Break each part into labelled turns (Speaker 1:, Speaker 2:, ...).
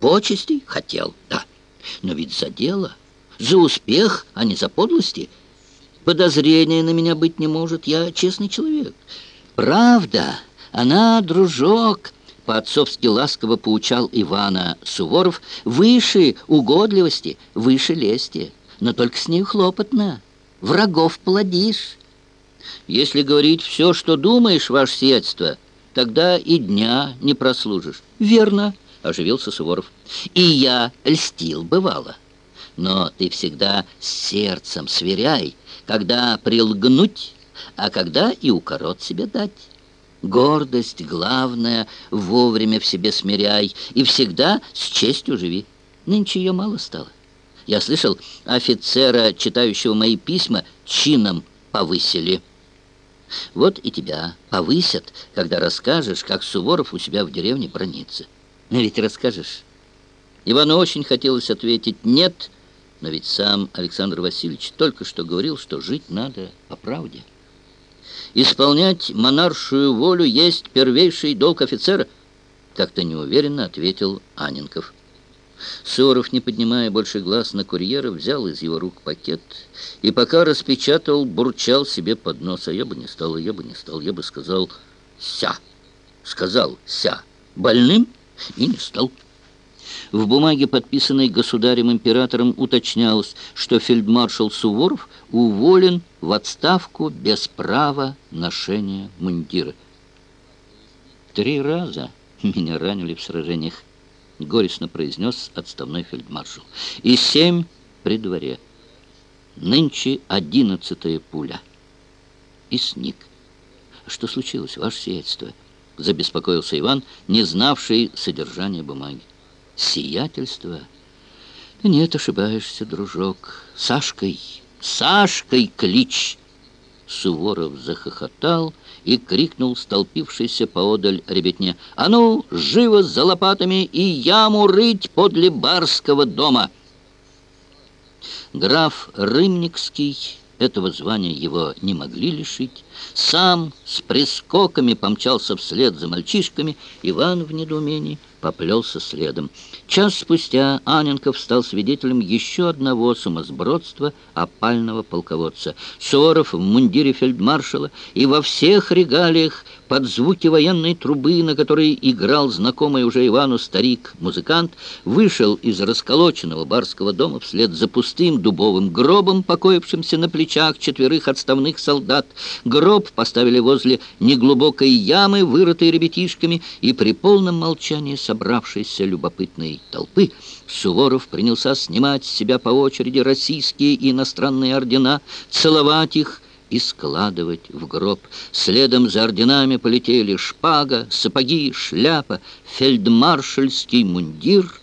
Speaker 1: Почестей хотел, да. Но ведь за дело, за успех, а не за подлости. Подозрения на меня быть не может, я честный человек. Правда, она, дружок, по-отцовски ласково поучал Ивана Суворов, выше угодливости, выше лести. Но только с ней хлопотно, врагов плодишь. Если говорить все, что думаешь, ваше сиятельство, тогда и дня не прослужишь. Верно, оживился Суворов. И я льстил, бывало. Но ты всегда с сердцем сверяй, когда прилгнуть, а когда и укорот себе дать. Гордость главная, вовремя в себе смиряй, и всегда с честью живи. Нынче ее мало стало. Я слышал, офицера, читающего мои письма, чином повысили. Вот и тебя повысят, когда расскажешь, как Суворов у себя в деревне бронится. Но ведь расскажешь. Ивану очень хотелось ответить «нет», но ведь сам Александр Васильевич только что говорил, что жить надо по правде. Исполнять монаршую волю есть первейший долг офицера, как-то неуверенно ответил Аненков. Суворов, не поднимая больше глаз на курьера, взял из его рук пакет и пока распечатал, бурчал себе под нос. А я бы не стал, я бы не стал, я бы сказал «ся». Сказал «ся». Больным и не стал. В бумаге, подписанной государем-императором, уточнялось, что фельдмаршал Суворов уволен в отставку без права ношения мундира. Три раза меня ранили в сражениях. — горестно произнес отставной фельдмаршал. «И семь при дворе. Нынче одиннадцатая пуля». И сник. «Что случилось, ваше сиятельство?» — забеспокоился Иван, не знавший содержания бумаги. «Сиятельство?» «Нет, ошибаешься, дружок. Сашкой, Сашкой клич!» Суворов захохотал и крикнул столпившийся поодаль ребятне. «А ну, живо за лопатами и яму рыть подле барского дома!» Граф Рымникский, этого звания его не могли лишить, сам с прискоками помчался вслед за мальчишками, Иван в недоумении поплелся следом. Час спустя Аненков стал свидетелем еще одного сумасбродства опального полководца. Суворов в мундире фельдмаршала и во всех регалиях под звуки военной трубы, на которой играл знакомый уже Ивану старик-музыкант, вышел из расколоченного барского дома вслед за пустым дубовым гробом, покоившимся на плечах четверых отставных солдат. Гроб поставили возле неглубокой ямы, вырытой ребятишками, и при полном молчании собравшейся любопытной толпы Суворов принялся снимать с себя по очереди российские и иностранные ордена, целовать их, и складывать в гроб. Следом за орденами полетели шпага, сапоги, шляпа, фельдмаршальский мундир.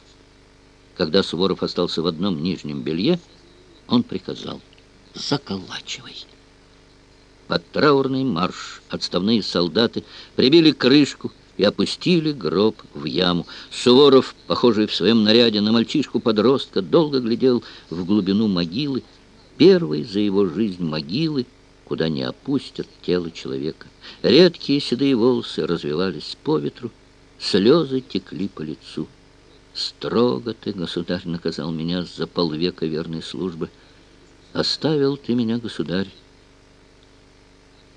Speaker 1: Когда Суворов остался в одном нижнем белье, он приказал «заколачивай». Под траурный марш отставные солдаты прибили крышку и опустили гроб в яму. Суворов, похожий в своем наряде на мальчишку-подростка, долго глядел в глубину могилы, первой за его жизнь могилы, куда не опустят тело человека. Редкие седые волосы развивались по ветру, слезы текли по лицу. «Строго ты, государь, наказал меня за полвека верной службы. Оставил ты меня, государь.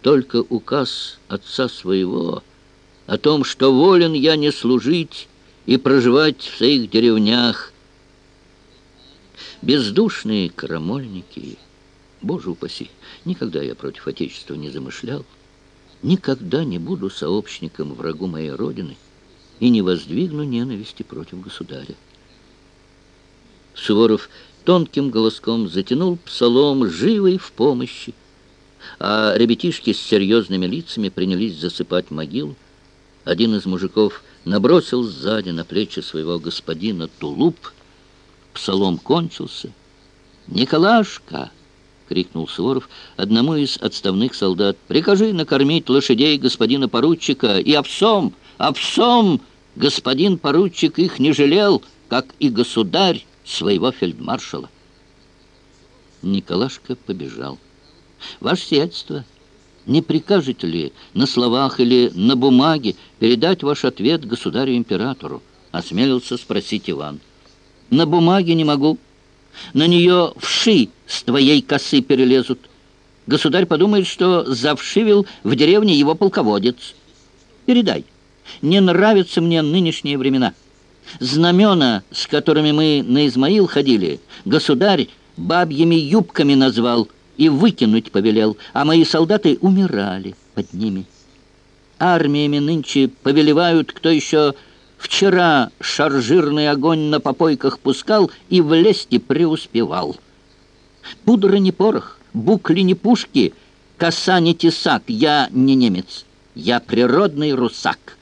Speaker 1: Только указ отца своего о том, что волен я не служить и проживать в своих деревнях. Бездушные крамольники — Боже упаси, никогда я против Отечества не замышлял, никогда не буду сообщником врагу моей Родины и не воздвигну ненависти против государя. Суворов тонким голоском затянул псалом «Живый в помощи», а ребятишки с серьезными лицами принялись засыпать могилу. Один из мужиков набросил сзади на плечи своего господина тулуп. Псалом кончился. «Николашка!» — крикнул Суворов одному из отставных солдат. «Прикажи накормить лошадей господина поручика и овсом, овсом! Господин поручик их не жалел, как и государь своего фельдмаршала». Николашка побежал. «Ваше сиятельство, не прикажете ли на словах или на бумаге передать ваш ответ государю-императору? — осмелился спросить Иван. «На бумаге не могу. На нее вши с твоей косы перелезут. Государь подумает, что завшивил в деревне его полководец. Передай. Не нравятся мне нынешние времена. Знамена, с которыми мы на Измаил ходили, государь бабьими юбками назвал и выкинуть повелел, а мои солдаты умирали под ними. Армиями нынче повелевают, кто еще вчера шаржирный огонь на попойках пускал и в лесте преуспевал. Пудра не порох, букли не пушки, коса не тесак, я не немец, я природный русак».